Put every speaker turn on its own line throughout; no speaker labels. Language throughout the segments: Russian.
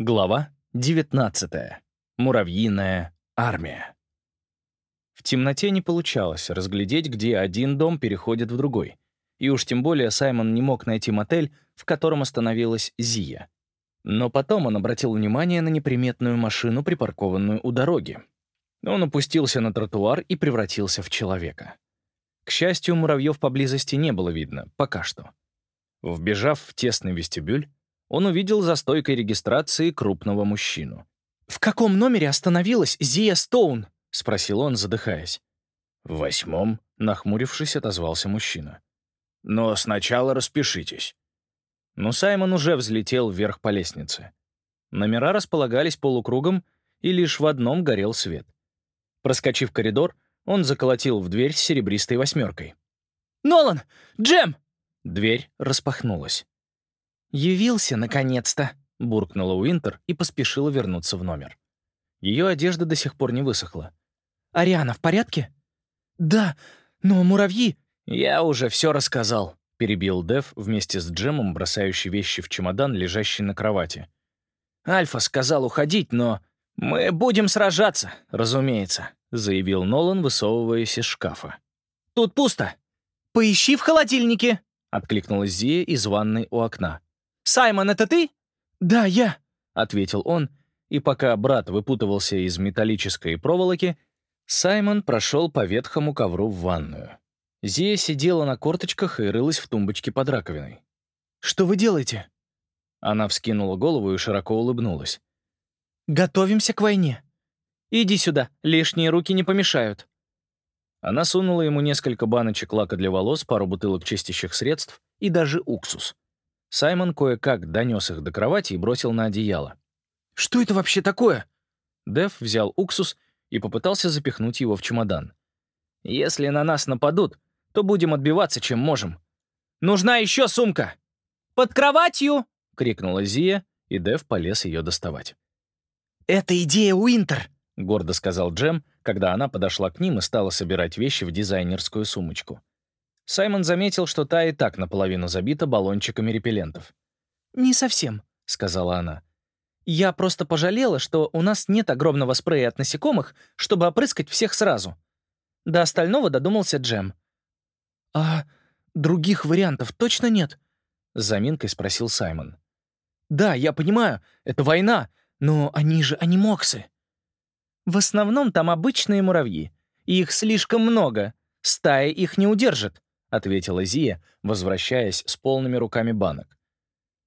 Глава 19. Муравьиная армия. В темноте не получалось разглядеть, где один дом переходит в другой. И уж тем более Саймон не мог найти мотель, в котором остановилась Зия. Но потом он обратил внимание на неприметную машину, припаркованную у дороги. Он опустился на тротуар и превратился в человека. К счастью, муравьев поблизости не было видно, пока что. Вбежав в тесный вестибюль, он увидел за стойкой регистрации крупного мужчину.
«В каком номере остановилась Зия Стоун?» — спросил он, задыхаясь.
«В восьмом», — нахмурившись, отозвался мужчина. «Но сначала распишитесь». Но Саймон уже взлетел вверх по лестнице. Номера располагались полукругом, и лишь в одном горел свет. Проскочив коридор, он заколотил в дверь с серебристой восьмеркой.
«Нолан! Джем!»
Дверь распахнулась.
«Явился, наконец-то!» — буркнула Уинтер и поспешила вернуться в номер. Ее одежда до сих пор не высохла. «Ариана в порядке?» «Да, но муравьи...»
«Я уже все рассказал», — перебил Дев вместе с Джемом, бросающий вещи в чемодан, лежащий на кровати. «Альфа сказал уходить, но мы будем сражаться, разумеется», — заявил Нолан, высовываясь из шкафа.
«Тут пусто. Поищи в холодильнике», —
откликнулась Зия из ванной у окна.
«Саймон, это ты?»
«Да, я», — ответил он, и пока брат выпутывался из металлической проволоки, Саймон прошел по ветхому ковру в ванную. Зия сидела на корточках и рылась в тумбочке под раковиной.
«Что вы делаете?»
Она вскинула голову и широко улыбнулась.
«Готовимся к войне. Иди сюда, лишние руки не помешают».
Она сунула ему несколько баночек лака для волос, пару бутылок чистящих средств и даже уксус. Саймон кое-как донес их до кровати и бросил на одеяло.
«Что это вообще такое?»
Дэв взял уксус и попытался запихнуть его в чемодан. «Если на нас нападут, то будем отбиваться, чем можем. Нужна еще сумка!»
«Под кроватью!»
— крикнула Зия, и Дэв полез ее доставать.
«Это идея Уинтер!»
— гордо сказал Джем, когда она подошла к ним и стала собирать вещи в дизайнерскую сумочку. Саймон заметил, что та и так наполовину забита баллончиками репеллентов.
«Не совсем», — сказала она.
«Я просто пожалела, что у нас нет огромного спрея от насекомых, чтобы опрыскать всех сразу». До остального додумался Джем.
«А других вариантов точно нет?»
— с заминкой спросил Саймон.
«Да, я понимаю, это война, но они же анимоксы».
«В основном там обычные муравьи. Их слишком много. Стая их не удержит», — ответила Зия, возвращаясь с полными руками банок.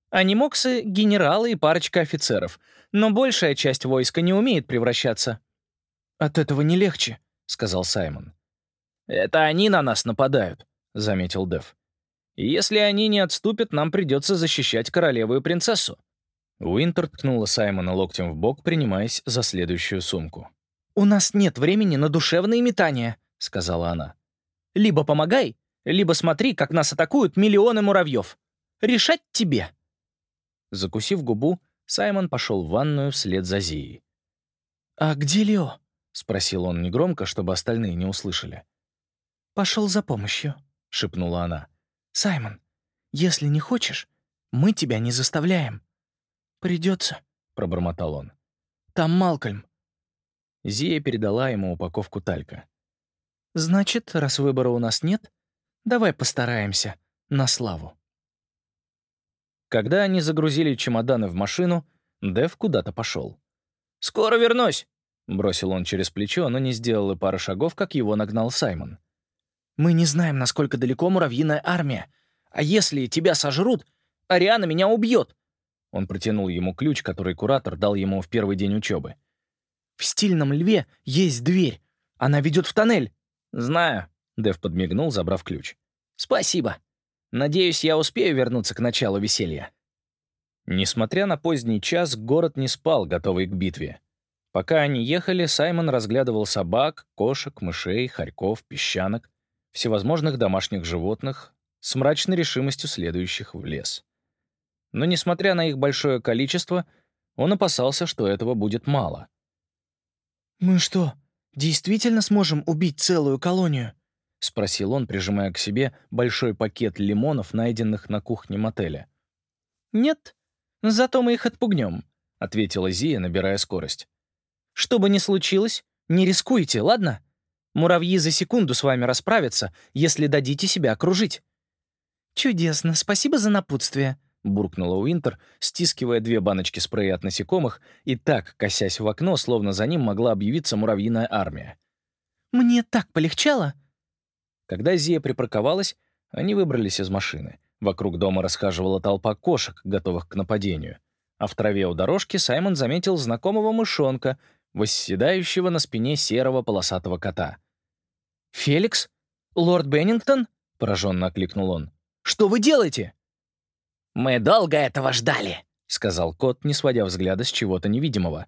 «Анимоксы — генералы и парочка офицеров, но большая часть войска не умеет превращаться».
«От этого не легче», — сказал Саймон.
«Это они на нас нападают», — заметил Дев. «Если они не отступят, нам придется защищать королеву и принцессу». Уинтер ткнула Саймона локтем в бок, принимаясь за следующую сумку.
«У нас нет времени на душевные метания», — сказала она. «Либо помогай, либо смотри, как нас атакуют миллионы муравьев. Решать тебе».
Закусив губу, Саймон пошел в ванную вслед за Зией.
«А где Лео?»
— спросил он негромко, чтобы остальные не услышали.
«Пошел за помощью», — шепнула она. «Саймон, если не хочешь, мы тебя не заставляем». «Придется», — пробормотал он. «Там Малкольм».
Зия передала ему упаковку талька.
«Значит, раз выбора у нас нет, Давай постараемся. На славу.
Когда они загрузили чемоданы в машину, Дэв куда-то пошел. «Скоро вернусь!» — бросил он через плечо, но не сделал и пары шагов, как его нагнал Саймон.
«Мы не знаем, насколько далеко муравьиная армия. А если тебя сожрут, Ариана меня убьет!»
Он протянул ему ключ, который куратор дал ему в первый день учебы.
«В стильном льве есть дверь. Она ведет в тоннель».
«Знаю», Дэв подмигнул, забрав ключ. «Спасибо. Надеюсь, я успею вернуться к началу веселья». Несмотря на поздний час, город не спал, готовый к битве. Пока они ехали, Саймон разглядывал собак, кошек, мышей, хорьков, песчанок, всевозможных домашних животных, с мрачной решимостью следующих в лес. Но, несмотря на их большое количество, он опасался, что этого будет мало.
«Мы что, действительно сможем убить целую колонию?»
— спросил он, прижимая к себе большой пакет лимонов, найденных на кухне мотеля.
«Нет, зато мы их отпугнем.
ответила Зия, набирая скорость.
«Что бы ни случилось, не рискуйте, ладно? Муравьи за секунду с вами расправятся, если дадите себя окружить». «Чудесно, спасибо за напутствие», — буркнула Уинтер, стискивая две баночки спрея от насекомых и так, косясь в окно, словно за ним могла объявиться муравьиная армия. «Мне так полегчало!»
Когда Зия припарковалась, они выбрались из машины. Вокруг дома расхаживала толпа кошек, готовых к нападению. А в траве у дорожки Саймон заметил знакомого мышонка, восседающего на спине серого полосатого кота.
«Феликс? Лорд Беннингтон?» — пораженно окликнул он. «Что вы делаете?»
«Мы долго этого ждали», —
сказал кот, не сводя взгляда с чего-то невидимого.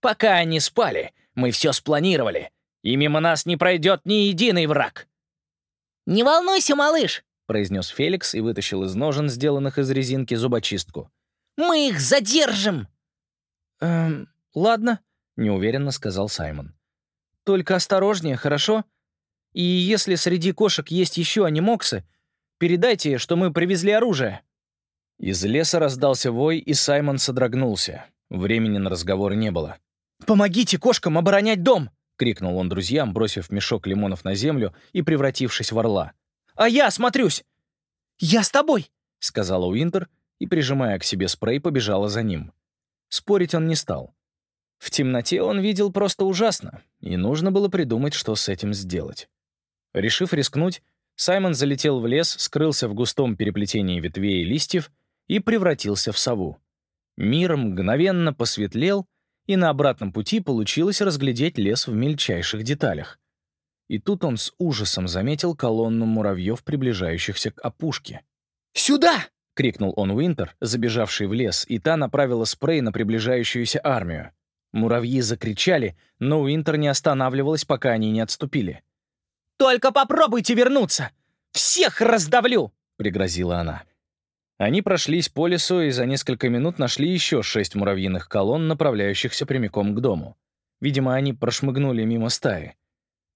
«Пока они спали, мы все спланировали, и мимо нас не пройдет ни единый враг».
«Не волнуйся, малыш», —
произнес Феликс и вытащил из ножен, сделанных из резинки, зубочистку.
«Мы их задержим!»
«Эм, ладно», — неуверенно сказал Саймон. «Только осторожнее, хорошо? И если среди кошек есть еще анимоксы, передайте, что мы привезли оружие».
Из леса раздался вой, и Саймон содрогнулся. Времени на разговор не было.
«Помогите кошкам оборонять дом!»
— крикнул он друзьям, бросив мешок лимонов на землю и превратившись в орла.
«А я смотрюсь!» «Я с тобой!»
— сказала Уинтер и, прижимая к себе спрей, побежала за ним. Спорить он не стал. В темноте он видел просто ужасно, и нужно было придумать, что с этим сделать. Решив рискнуть, Саймон залетел в лес, скрылся в густом переплетении ветвей и листьев и превратился в сову. Мир мгновенно посветлел, и на обратном пути получилось разглядеть лес в мельчайших деталях. И тут он с ужасом заметил колонну муравьев, приближающихся к опушке.
«Сюда!»
— крикнул он Уинтер, забежавший в лес, и та направила спрей на приближающуюся армию. Муравьи закричали, но Уинтер не останавливалась, пока они не отступили.
«Только попробуйте вернуться! Всех раздавлю!» — пригрозила она.
Они прошлись по лесу и за несколько минут нашли еще шесть муравьиных колонн, направляющихся прямиком к дому. Видимо, они прошмыгнули мимо стаи.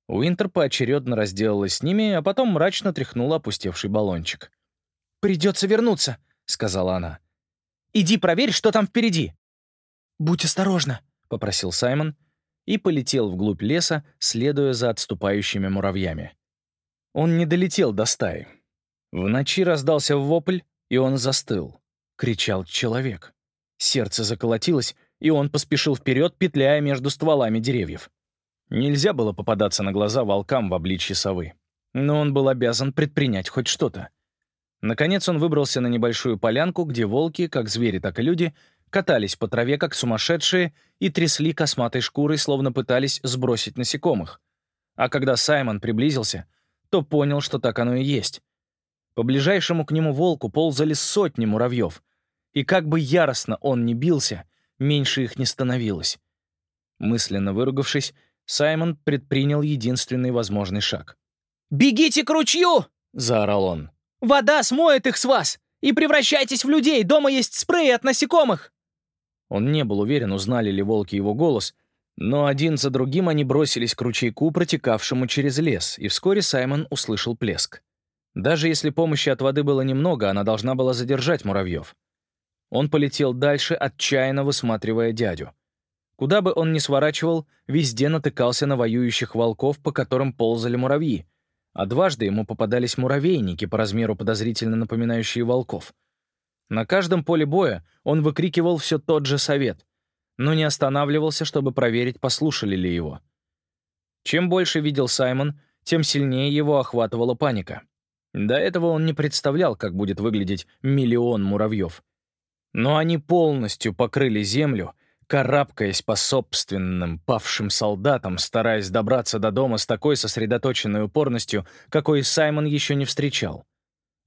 Уинтер поочередно разделалась с ними, а потом мрачно тряхнула опустевший баллончик.
«Придется вернуться», — сказала она. «Иди проверь, что там впереди». «Будь осторожна», — попросил Саймон и полетел вглубь леса, следуя за отступающими муравьями. Он не долетел до стаи. В ночи раздался вопль, и он застыл. Кричал человек. Сердце заколотилось, и он поспешил вперед, петляя между стволами деревьев. Нельзя было попадаться на глаза волкам в обличье совы. Но он был обязан предпринять хоть что-то. Наконец он выбрался на небольшую полянку, где волки, как звери, так и люди, катались по траве, как сумасшедшие, и трясли косматой шкурой, словно пытались сбросить насекомых. А когда Саймон приблизился, то понял, что так оно и есть. По ближайшему к нему волку ползали сотни муравьев, и как бы яростно он ни бился, меньше их не становилось. Мысленно выругавшись, Саймон предпринял единственный возможный шаг. «Бегите к ручью!» — заорал он. «Вода смоет их с вас! И превращайтесь в людей! Дома есть спрей от насекомых!»
Он не был уверен, узнали ли волки его голос, но один за другим они бросились к ручейку, протекавшему через лес, и вскоре Саймон услышал плеск. Даже если помощи от воды было немного, она должна была задержать муравьев. Он полетел дальше, отчаянно высматривая дядю. Куда бы он ни сворачивал, везде натыкался на воюющих волков, по которым ползали муравьи, а дважды ему попадались муравейники по размеру подозрительно напоминающие волков. На каждом поле боя он выкрикивал все тот же совет, но не останавливался, чтобы проверить, послушали ли его. Чем больше видел Саймон, тем сильнее его охватывала паника. До этого он не представлял, как будет выглядеть миллион муравьев. Но они полностью покрыли землю, карабкаясь по собственным павшим солдатам, стараясь добраться до дома с такой сосредоточенной упорностью, какой Саймон еще не встречал.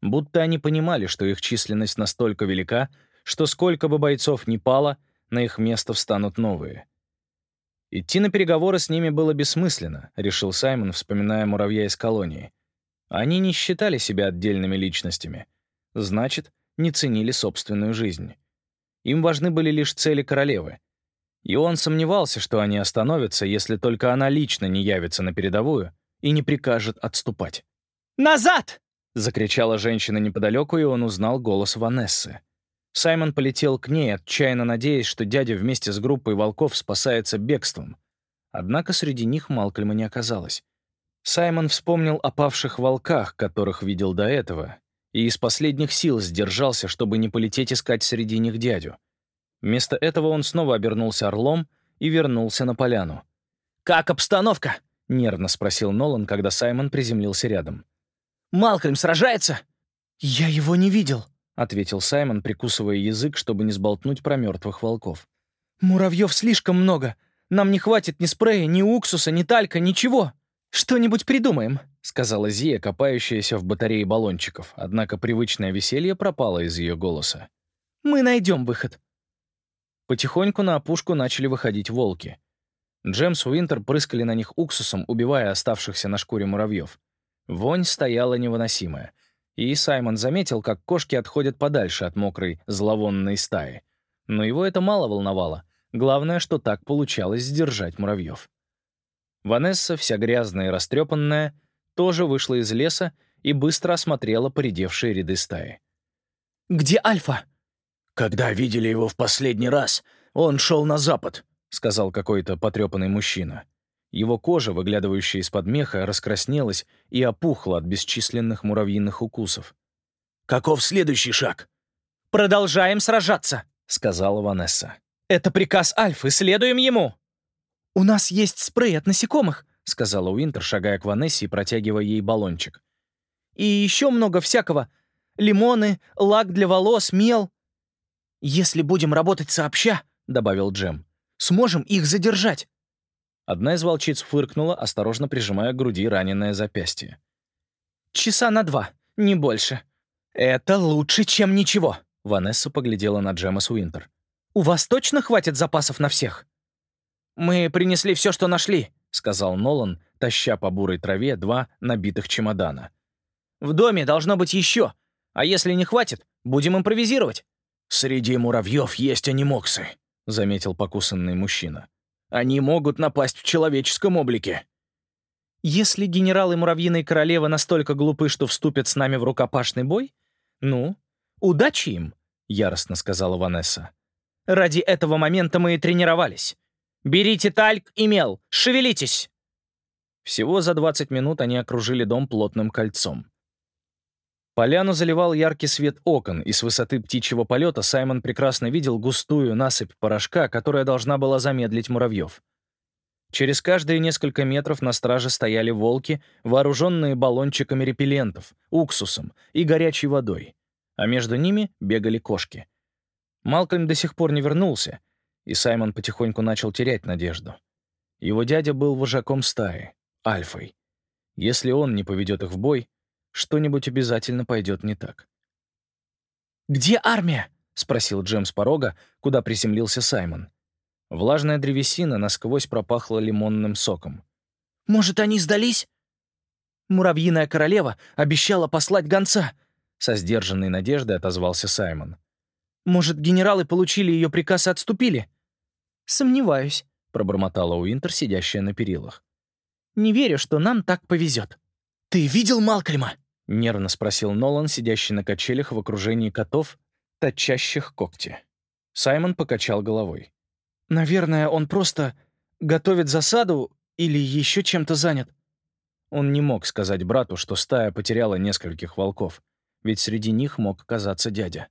Будто они понимали, что их численность настолько велика, что сколько бы бойцов ни пало, на их место встанут новые. Идти на переговоры с ними было бессмысленно, решил Саймон, вспоминая муравья из колонии. Они не считали себя отдельными личностями. Значит, не ценили собственную жизнь. Им важны были лишь цели королевы. И он сомневался, что они остановятся, если только она лично не явится на передовую и не прикажет отступать.
«Назад!»
— закричала женщина неподалеку, и он узнал голос Ванессы. Саймон полетел к ней, отчаянно надеясь, что дядя вместе с группой волков спасается бегством. Однако среди них Малкольма не оказалось. Саймон вспомнил о павших волках, которых видел до этого, и из последних сил сдержался, чтобы не полететь искать среди них дядю. Вместо этого он снова обернулся орлом и вернулся на поляну.
«Как обстановка?»
— нервно спросил Нолан, когда Саймон приземлился рядом.
«Малкольм сражается?»
«Я его не видел», —
ответил Саймон, прикусывая язык, чтобы не сболтнуть про мертвых волков.
«Муравьев слишком много. Нам не хватит ни спрея, ни уксуса, ни талька, ничего. Что-нибудь придумаем», — сказала Зия, копающаяся в батарее баллончиков, однако привычное веселье пропало из ее голоса. «Мы найдем выход».
Потихоньку на опушку начали выходить волки. Джемс Уинтер прыскали на них уксусом, убивая оставшихся на шкуре муравьев. Вонь стояла невыносимая. И Саймон заметил, как кошки отходят подальше от мокрой, зловонной стаи. Но его это мало волновало. Главное, что так получалось сдержать муравьев. Ванесса, вся грязная и растрепанная, тоже вышла из леса и быстро осмотрела поредевшие ряды стаи.
«Где Альфа?»
«Когда видели его в последний раз, он шел на запад», —
сказал какой-то потрепанный мужчина. Его кожа, выглядывающая из-под меха, раскраснелась и опухла от бесчисленных муравьиных укусов.
«Каков следующий шаг?»
«Продолжаем сражаться», —
сказала Ванесса.
«Это приказ Альфы, следуем ему».
«У нас есть спрей от насекомых», —
сказала Уинтер, шагая к Ванессе и протягивая ей баллончик.
«И еще много всякого. Лимоны, лак для волос, мел».
«Если будем работать сообща», — добавил Джем, — «сможем их задержать».
Одна из волчиц фыркнула, осторожно прижимая к груди раненое запястье.
«Часа на два, не больше. Это лучше, чем ничего», —
Ванесса поглядела на Джема с Уинтер.
«У вас точно хватит запасов на всех?»
«Мы принесли все, что нашли», —
сказал Нолан, таща по бурой траве два набитых чемодана.
«В доме должно быть еще, а если не хватит, будем импровизировать».
«Среди муравьев есть анимоксы», — заметил покусанный мужчина. «Они могут напасть в человеческом облике».
«Если генералы Муравьиной Королевы настолько глупы, что вступят с нами в рукопашный бой, ну, удачи им», — яростно сказала Ванесса. «Ради этого момента мы и тренировались. Берите тальк и мел, шевелитесь!»
Всего за 20 минут они окружили дом плотным кольцом. Поляну заливал яркий свет окон, и с высоты птичьего полета Саймон прекрасно видел густую насыпь порошка, которая должна была замедлить муравьев. Через каждые несколько метров на страже стояли волки, вооруженные баллончиками репеллентов, уксусом и горячей водой, а между ними бегали кошки. Малкольм до сих пор не вернулся, и Саймон потихоньку начал терять надежду. Его дядя был вожаком стаи, альфой. Если он не поведет их в бой, что-нибудь обязательно пойдет не так.
«Где армия?» — спросил
Джем с порога, куда приземлился Саймон. Влажная древесина насквозь пропахла лимонным соком.
«Может, они сдались?»
«Муравьиная королева обещала послать гонца», —
со сдержанной надеждой отозвался Саймон.
«Может, генералы получили ее приказ и отступили?»
«Сомневаюсь», —
пробормотала Уинтер, сидящая на перилах.
«Не верю, что нам так повезет».
«Ты видел Малкольма?»
— нервно спросил Нолан, сидящий на качелях в окружении котов, точащих когти. Саймон покачал головой.
«Наверное, он просто готовит засаду или еще чем-то занят».
Он не мог сказать брату, что стая потеряла нескольких волков, ведь среди них мог оказаться дядя.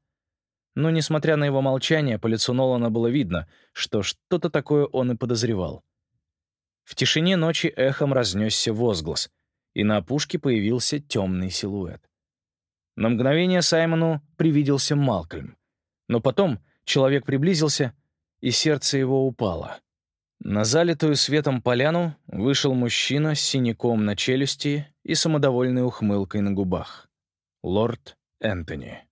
Но, несмотря на его молчание, по лицу Нолана было видно, что что-то такое он и подозревал. В тишине ночи эхом разнесся возглас — и на опушке появился темный силуэт. На мгновение Саймону привиделся Малкольм, но потом человек приблизился, и сердце его упало. На залитую светом поляну вышел мужчина с синяком на челюсти и самодовольной ухмылкой на губах. Лорд Энтони.